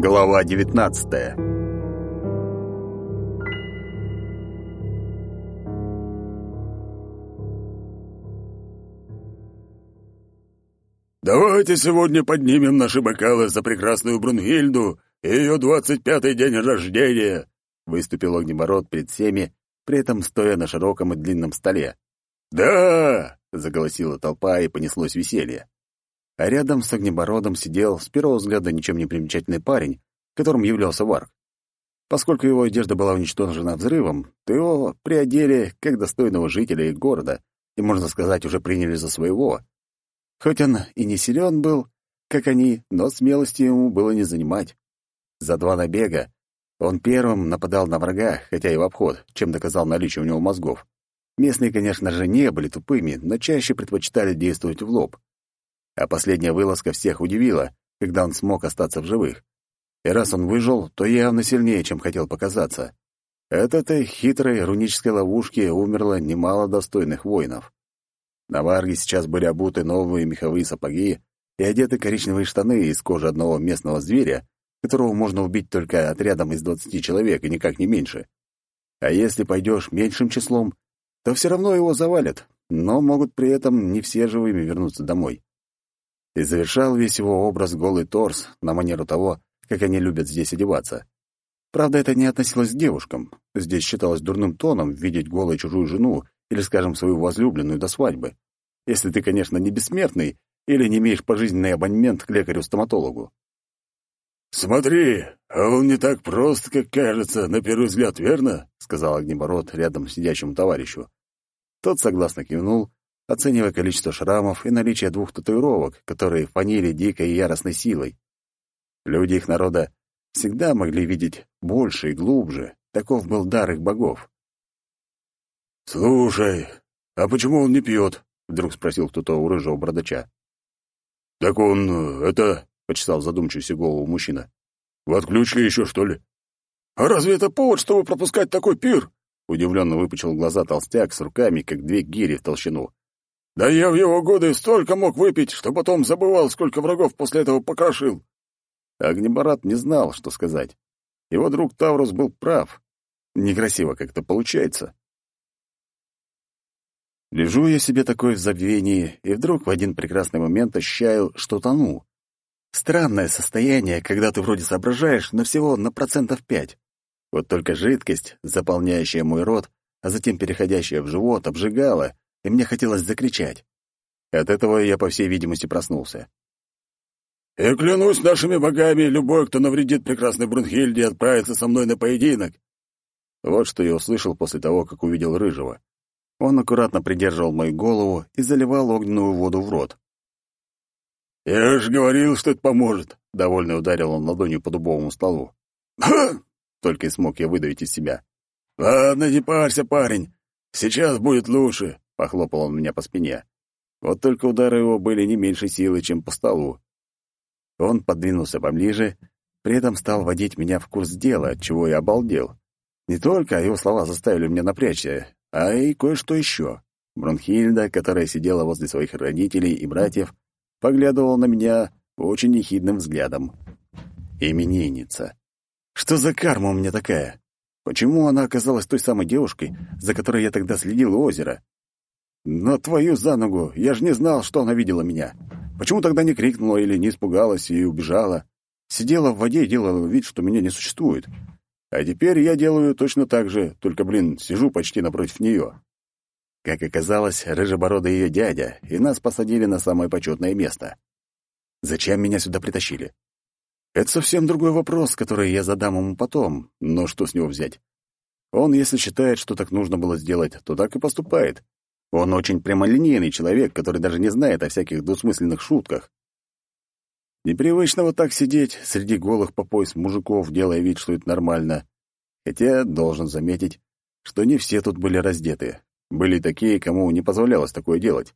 Глава 19 «Давайте сегодня поднимем наши бокалы за прекрасную Брунхильду и ее двадцать пятый день рождения!» выступил огнебород перед всеми, при этом стоя на широком и длинном столе. «Да!» — заголосила толпа, и понеслось веселье. А рядом с огнебородом сидел, с первого взгляда, ничем не примечательный парень, которым являлся Варк. Поскольку его одежда была уничтожена взрывом, то его приодели как достойного жителя их города и, можно сказать, уже приняли за своего. Хоть он и не силен был, как они, но смелости ему было не занимать. За два набега он первым нападал на врага, хотя и в обход, чем доказал наличие у него мозгов. Местные, конечно же, не были тупыми, но чаще предпочитали действовать в лоб. А последняя вылазка всех удивила, когда он смог остаться в живых. И раз он выжил, то явно сильнее, чем хотел показаться. От этой хитрой рунической ловушки умерло немало достойных воинов. На Варге сейчас были обуты новые меховые сапоги и одеты коричневые штаны из кожи одного местного зверя, которого можно убить только отрядом из двадцати человек и никак не меньше. А если пойдешь меньшим числом, то все равно его завалят, но могут при этом не все живыми вернуться домой и завершал весь его образ голый торс на манеру того, как они любят здесь одеваться. Правда, это не относилось к девушкам. Здесь считалось дурным тоном видеть голой чужую жену или, скажем, свою возлюбленную до свадьбы. Если ты, конечно, не бессмертный или не имеешь пожизненный абонемент к лекарю-стоматологу. «Смотри, а он не так прост, как кажется, на первый взгляд, верно?» — сказал Огнебород рядом сидящему товарищу. Тот согласно кивнул оценивая количество шрамов и наличие двух татуировок, которые фанили дикой и яростной силой. Люди их народа всегда могли видеть больше и глубже. Таков был дар их богов. «Слушай, а почему он не пьет?» — вдруг спросил кто-то у рыжего бородача. «Так он... это...» — почесал задумчивую голову мужчина. «В отключке еще, что ли?» «А разве это повод, чтобы пропускать такой пир?» Удивленно выпучил глаза толстяк с руками, как две гири в толщину. Да я в его годы столько мог выпить, что потом забывал, сколько врагов после этого покрошил. Огнебарат не знал, что сказать. Его друг Таврус был прав. Некрасиво как-то получается. Лежу я себе такой в забвении, и вдруг в один прекрасный момент ощущаю, что тону. Странное состояние, когда ты вроде соображаешь, но всего на процентов пять. Вот только жидкость, заполняющая мой рот, а затем переходящая в живот, обжигала, и мне хотелось закричать. От этого я, по всей видимости, проснулся. «И клянусь нашими богами, любой, кто навредит прекрасной Брунхильде, отправится со мной на поединок!» Вот что я услышал после того, как увидел Рыжего. Он аккуратно придерживал мою голову и заливал огненную воду в рот. «Я же говорил, что это поможет!» — довольно ударил он ладонью по дубовому столу. «Ха!» — только и смог я выдавить из себя. «Ладно, не парься, парень. Сейчас будет лучше. Похлопал он меня по спине. Вот только удары его были не меньше силы, чем по столу. Он подвинулся поближе, при этом стал водить меня в курс дела, от чего я обалдел. Не только его слова заставили меня напрячься, а и кое-что еще. Бронхильда, которая сидела возле своих родителей и братьев, поглядывала на меня очень ехидным взглядом. Именинница. Что за карма у меня такая? Почему она оказалась той самой девушкой, за которой я тогда следил у озера? Но твою за ногу, я же не знал, что она видела меня. Почему тогда не крикнула или не испугалась и убежала? Сидела в воде и делала вид, что меня не существует. А теперь я делаю точно так же, только, блин, сижу почти напротив нее. Как оказалось, рыжебородый ее дядя, и нас посадили на самое почетное место. Зачем меня сюда притащили? Это совсем другой вопрос, который я задам ему потом, но что с него взять? Он, если считает, что так нужно было сделать, то так и поступает. Он очень прямолинейный человек, который даже не знает о всяких двусмысленных шутках. Непривычно вот так сидеть среди голых по пояс мужиков, делая вид, что это нормально. Хотя должен заметить, что не все тут были раздеты. Были такие, кому не позволялось такое делать.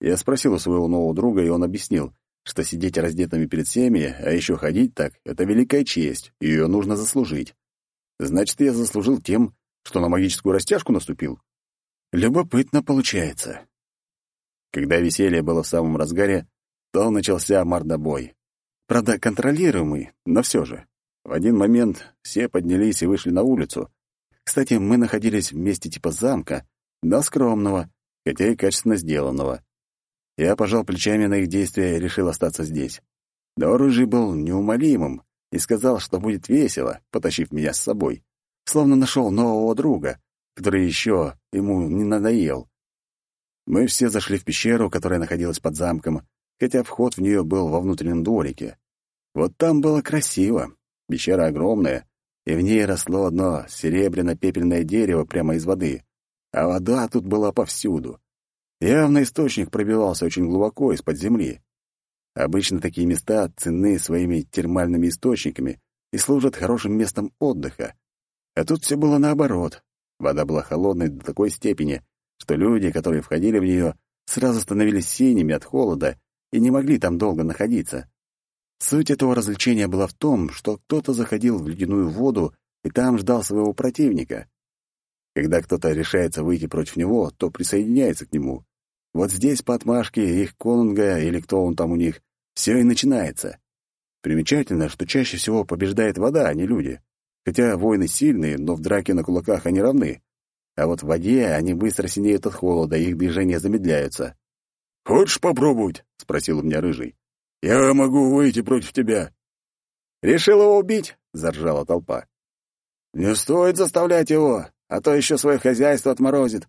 Я спросил у своего нового друга, и он объяснил, что сидеть раздетыми перед всеми, а еще ходить так — это великая честь, и ее нужно заслужить. Значит, я заслужил тем, что на магическую растяжку наступил. Любопытно получается. Когда веселье было в самом разгаре, то начался мордобой. Правда, контролируемый, но все же. В один момент все поднялись и вышли на улицу. Кстати, мы находились в месте типа замка, но скромного, хотя и качественно сделанного. Я пожал плечами на их действия и решил остаться здесь. Но Рыжий был неумолимым и сказал, что будет весело, потащив меня с собой. Словно нашел нового друга, который еще ему не надоел. Мы все зашли в пещеру, которая находилась под замком, хотя вход в нее был во внутреннем дворике. Вот там было красиво. Пещера огромная, и в ней росло одно серебряно-пепельное дерево прямо из воды, а вода тут была повсюду. Явно источник пробивался очень глубоко из-под земли. Обычно такие места ценны своими термальными источниками и служат хорошим местом отдыха. А тут все было наоборот. Вода была холодной до такой степени, что люди, которые входили в нее, сразу становились синими от холода и не могли там долго находиться. Суть этого развлечения была в том, что кто-то заходил в ледяную воду и там ждал своего противника. Когда кто-то решается выйти против него, то присоединяется к нему. Вот здесь по отмашке их конунга или кто он там у них, все и начинается. Примечательно, что чаще всего побеждает вода, а не люди. Хотя воины сильные, но в драке на кулаках они равны. А вот в воде они быстро синеют от холода, их движения замедляются. «Хочешь попробовать?» — спросил у меня Рыжий. «Я могу выйти против тебя». «Решил его убить?» — заржала толпа. «Не стоит заставлять его, а то еще свое хозяйство отморозит».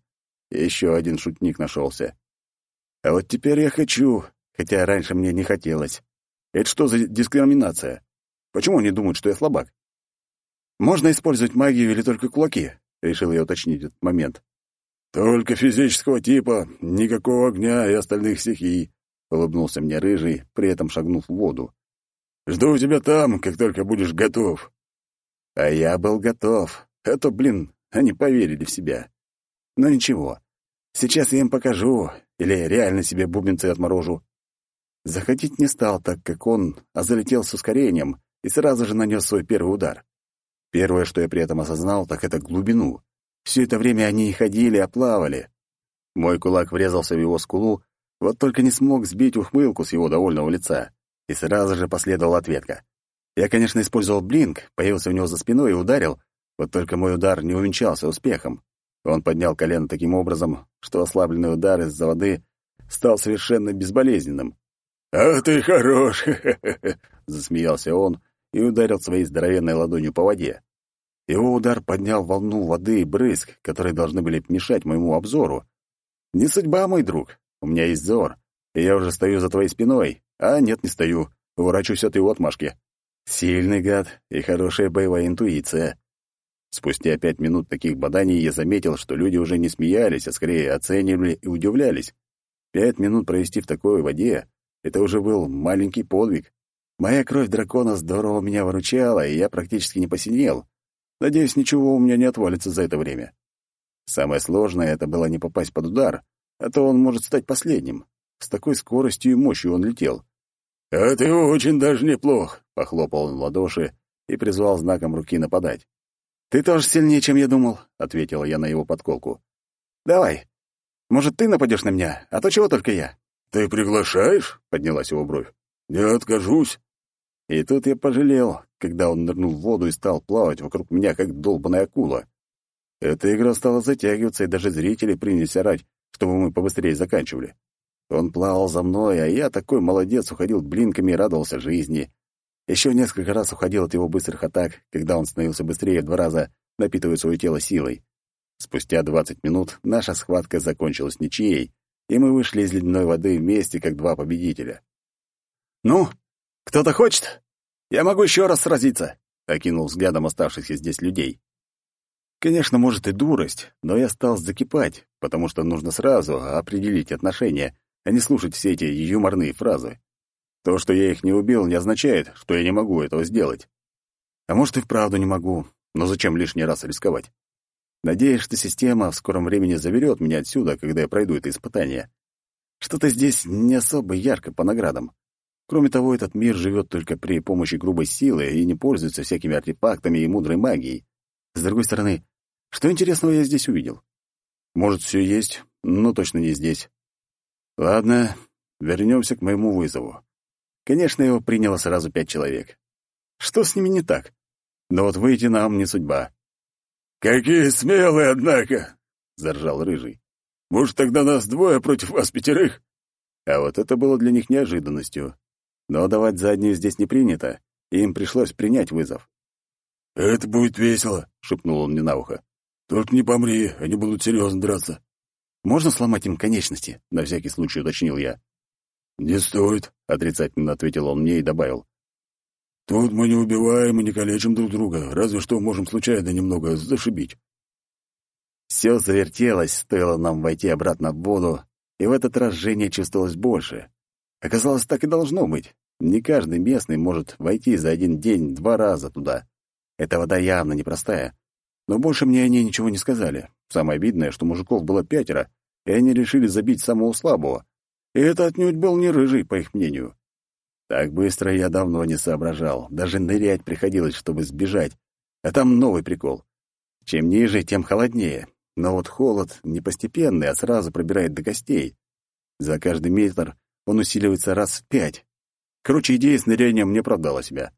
Еще один шутник нашелся. «А вот теперь я хочу, хотя раньше мне не хотелось. Это что за дискриминация? Почему они думают, что я слабак? Можно использовать магию или только кулаки? Решил я уточнить этот момент. Только физического типа, никакого огня и остальных стихий, улыбнулся мне рыжий, при этом шагнув в воду. Жду тебя там, как только будешь готов. А я был готов. А то, блин, они поверили в себя. Но ничего. Сейчас я им покажу, или реально себе бубенцы отморожу. Заходить не стал, так как он, а залетел с ускорением и сразу же нанес свой первый удар. Первое, что я при этом осознал, так это глубину. Все это время они и ходили, а плавали. Мой кулак врезался в его скулу, вот только не смог сбить ухмылку с его довольного лица. И сразу же последовала ответка. Я, конечно, использовал блинк, появился у него за спиной и ударил, вот только мой удар не увенчался успехом. Он поднял колено таким образом, что ослабленный удар из-за воды стал совершенно безболезненным. «А ты хорош!» — засмеялся он и ударил своей здоровенной ладонью по воде. Его удар поднял волну воды и брызг, которые должны были мешать моему обзору. «Не судьба, мой друг. У меня есть зор, и я уже стою за твоей спиной. А нет, не стою. Ворачусь от его отмашки. Сильный гад и хорошая боевая интуиция». Спустя пять минут таких боданий я заметил, что люди уже не смеялись, а скорее оценивали и удивлялись. Пять минут провести в такой воде это уже был маленький подвиг. Моя кровь дракона здорово меня выручала, и я практически не посинел. Надеюсь, ничего у меня не отвалится за это время. Самое сложное — это было не попасть под удар, а то он может стать последним. С такой скоростью и мощью он летел. «А ты очень даже неплох», — похлопал он в ладоши и призвал знаком руки нападать. «Ты тоже сильнее, чем я думал», — ответила я на его подколку. «Давай. Может, ты нападешь на меня, а то чего только я?» «Ты приглашаешь?» — поднялась его бровь. «Не откажусь». И тут я пожалел, когда он нырнул в воду и стал плавать вокруг меня, как долбаная акула. Эта игра стала затягиваться, и даже зрители принялись орать, чтобы мы побыстрее заканчивали. Он плавал за мной, а я, такой молодец, уходил блинками и радовался жизни. Еще несколько раз уходил от его быстрых атак, когда он становился быстрее в два раза, напитывая свое тело силой. Спустя двадцать минут наша схватка закончилась ничьей, и мы вышли из ледяной воды вместе, как два победителя. «Ну, кто-то хочет? Я могу еще раз сразиться», — окинул взглядом оставшихся здесь людей. Конечно, может и дурость, но я стал закипать, потому что нужно сразу определить отношения, а не слушать все эти юморные фразы. То, что я их не убил, не означает, что я не могу этого сделать. А может, и вправду не могу, но зачем лишний раз рисковать? Надеюсь, что система в скором времени заберет меня отсюда, когда я пройду это испытание. Что-то здесь не особо ярко по наградам. Кроме того, этот мир живет только при помощи грубой силы и не пользуется всякими артефактами и мудрой магией. С другой стороны, что интересного я здесь увидел? Может, все есть, но точно не здесь. Ладно, вернемся к моему вызову. Конечно, его приняло сразу пять человек. Что с ними не так? Но вот выйти нам не судьба. «Какие смелые, однако!» — заржал Рыжий. «Может, тогда нас двое против вас пятерых?» А вот это было для них неожиданностью. Но давать заднюю здесь не принято, и им пришлось принять вызов. «Это будет весело», — шепнул он мне на ухо. «Только не помри, они будут серьезно драться». «Можно сломать им конечности?» — на всякий случай уточнил я. «Не стоит», — отрицательно ответил он мне и добавил. «Тут мы не убиваем и не калечим друг друга, разве что можем случайно немного зашибить». Все завертелось, стоило нам войти обратно в воду, и в этот раз жжение чувствовалось больше. Оказалось, так и должно быть. Не каждый местный может войти за один день два раза туда. Эта вода явно непростая. Но больше мне они ничего не сказали. Самое обидное, что мужиков было пятеро, и они решили забить самого слабого. И это отнюдь был не рыжий, по их мнению. Так быстро я давно не соображал. Даже нырять приходилось, чтобы сбежать. А там новый прикол. Чем ниже, тем холоднее. Но вот холод не постепенный, а сразу пробирает до костей. За каждый метр он усиливается раз в пять. Короче, идея с нырянием не оправдала себя.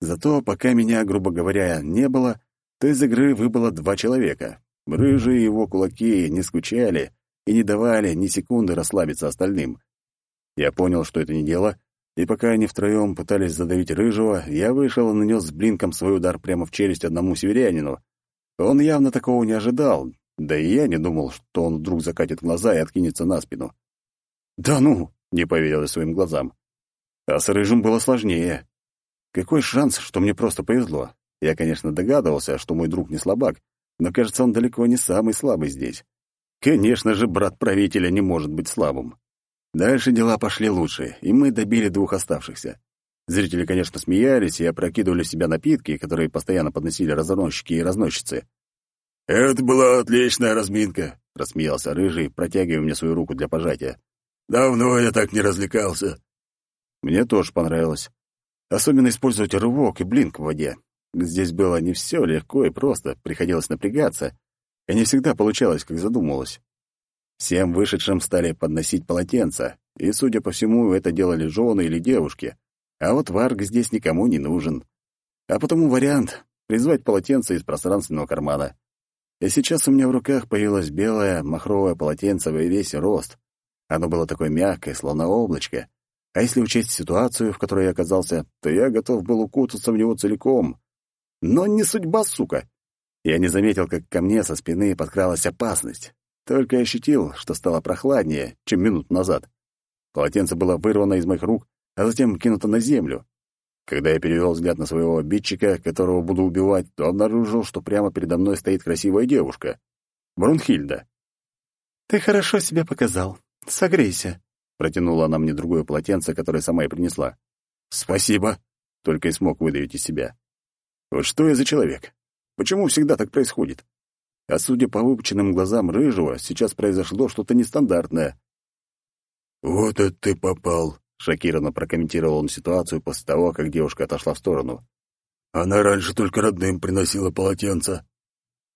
Зато пока меня, грубо говоря, не было, то из игры выбыло два человека. Рыжие его кулаки не скучали и не давали ни секунды расслабиться остальным. Я понял, что это не дело, и пока они втроем пытались задавить Рыжего, я вышел и нанес с блинком свой удар прямо в челюсть одному северянину. Он явно такого не ожидал, да и я не думал, что он вдруг закатит глаза и откинется на спину. «Да ну!» — не поверил я своим глазам. А с Рыжим было сложнее. Какой шанс, что мне просто повезло? Я, конечно, догадывался, что мой друг не слабак, но, кажется, он далеко не самый слабый здесь. Конечно же, брат правителя не может быть слабым. Дальше дела пошли лучше, и мы добили двух оставшихся. Зрители, конечно, смеялись и опрокидывали в себя напитки, которые постоянно подносили разносчики и разносчицы. «Это была отличная разминка», — рассмеялся Рыжий, протягивая мне свою руку для пожатия. «Давно я так не развлекался». Мне тоже понравилось. Особенно использовать рывок и блинк в воде. Здесь было не все легко и просто, приходилось напрягаться, и не всегда получалось, как задумывалось. Всем вышедшим стали подносить полотенца, и, судя по всему, это делали жены или девушки. А вот варг здесь никому не нужен. А потому вариант — призвать полотенце из пространственного кармана. И сейчас у меня в руках появилось белое махровое полотенце во весь рост. Оно было такое мягкое, словно облачко, а если учесть ситуацию, в которой я оказался, то я готов был укутаться в него целиком. Но не судьба, сука. Я не заметил, как ко мне со спины подкралась опасность. Только ощутил, что стало прохладнее, чем минут назад. Полотенце было вырвано из моих рук, а затем кинуто на землю. Когда я перевел взгляд на своего обидчика, которого буду убивать, то обнаружил, что прямо передо мной стоит красивая девушка. Брунхильда. «Ты хорошо себя показал. Согрейся», Протянула она мне другое полотенце, которое сама и принесла. «Спасибо!» — только и смог выдавить из себя. «Вот что я за человек? Почему всегда так происходит?» А судя по выпученным глазам Рыжего, сейчас произошло что-то нестандартное. «Вот это ты попал!» — шокированно прокомментировал он ситуацию после того, как девушка отошла в сторону. «Она раньше только родным приносила полотенца».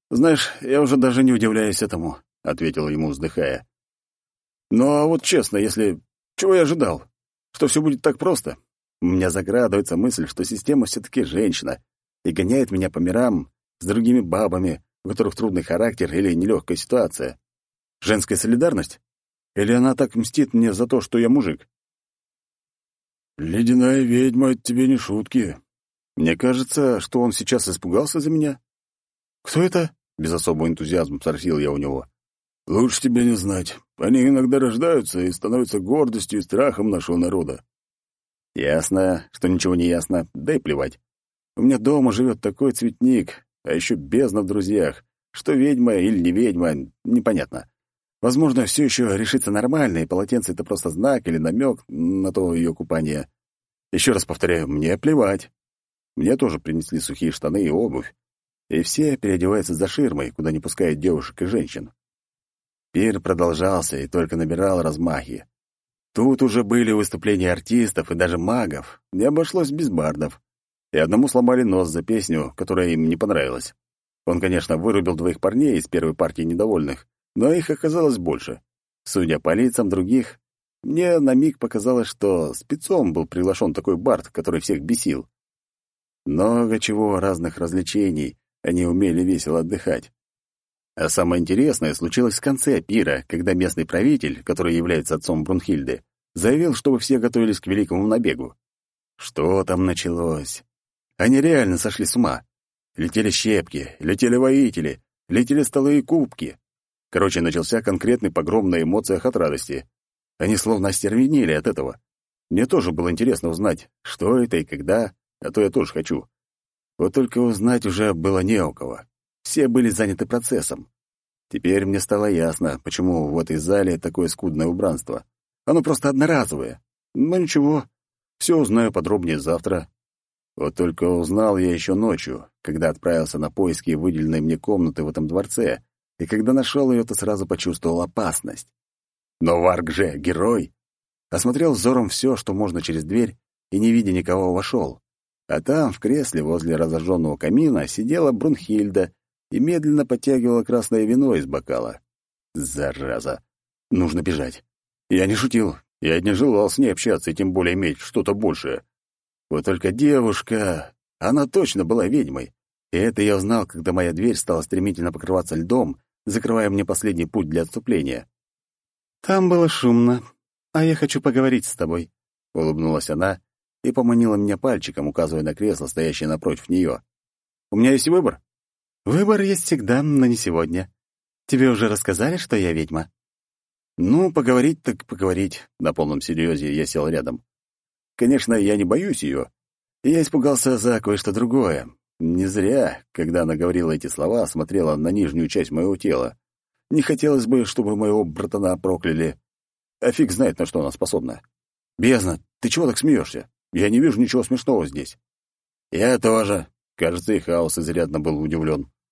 «Знаешь, я уже даже не удивляюсь этому», — ответил ему, вздыхая. Ну, а вот честно, если... Чего я ожидал? Что все будет так просто? У меня заградывается мысль, что система все-таки женщина и гоняет меня по мирам с другими бабами, у которых трудный характер или нелегкая ситуация. Женская солидарность? Или она так мстит мне за то, что я мужик? «Ледяная ведьма, это тебе не шутки». Мне кажется, что он сейчас испугался за меня. «Кто это?» — без особого энтузиазма спросил я у него. Лучше тебе не знать. Они иногда рождаются и становятся гордостью и страхом нашего народа. Ясно, что ничего не ясно, да и плевать. У меня дома живет такой цветник, а еще бездна в друзьях. Что ведьма или не ведьма, непонятно. Возможно, все еще решится нормально, и полотенце — это просто знак или намек на то ее купание. Еще раз повторяю, мне плевать. Мне тоже принесли сухие штаны и обувь. И все переодеваются за ширмой, куда не пускают девушек и женщин. Пир продолжался и только набирал размахи. Тут уже были выступления артистов и даже магов, не обошлось без бардов. И одному сломали нос за песню, которая им не понравилась. Он, конечно, вырубил двоих парней из первой партии недовольных, но их оказалось больше. Судя по лицам других, Мне на миг показалось, что спецом был приглашен такой Барт, который всех бесил. Много чего разных развлечений, они умели весело отдыхать. А самое интересное случилось в конце пира, когда местный правитель, который является отцом Брунхильды, заявил, чтобы все готовились к великому набегу. Что там началось? Они реально сошли с ума. Летели щепки, летели воители, летели столы и кубки. Короче, начался конкретный погром на эмоциях от радости. Они словно остервенели от этого. Мне тоже было интересно узнать, что это и когда, а то я тоже хочу. Вот только узнать уже было не у кого. Все были заняты процессом. Теперь мне стало ясно, почему в этой зале такое скудное убранство. Оно просто одноразовое. Но ничего, все узнаю подробнее завтра. Вот только узнал я еще ночью, когда отправился на поиски выделенной мне комнаты в этом дворце, и когда нашел ее, то сразу почувствовал опасность. Но Варг же герой. Осмотрел взором все, что можно через дверь, и, не видя никого, вошел. А там, в кресле возле разожженного камина, сидела Брунхильда и медленно подтягивала красное вино из бокала. Зараза! Нужно бежать. Я не шутил. Я не желал с ней общаться и тем более иметь что-то большее. Вот только девушка... Она точно была ведьмой. И это я узнал, когда моя дверь стала стремительно покрываться льдом, закрывая мне последний путь для отступления. «Там было шумно, а я хочу поговорить с тобой», — улыбнулась она и поманила меня пальчиком, указывая на кресло, стоящее напротив нее. «У меня есть выбор?» Выбор есть всегда, но не сегодня. Тебе уже рассказали, что я ведьма? Ну, поговорить так поговорить. На полном серьезе я сел рядом. Конечно, я не боюсь ее. Я испугался за кое-что другое. Не зря, когда она говорила эти слова, смотрела на нижнюю часть моего тела. Не хотелось бы, чтобы моего братана прокляли. А фиг знает, на что она способна. Бездна, ты чего так смеешься? Я не вижу ничего смешного здесь. Я тоже. Кажется, и хаос изрядно был удивлен.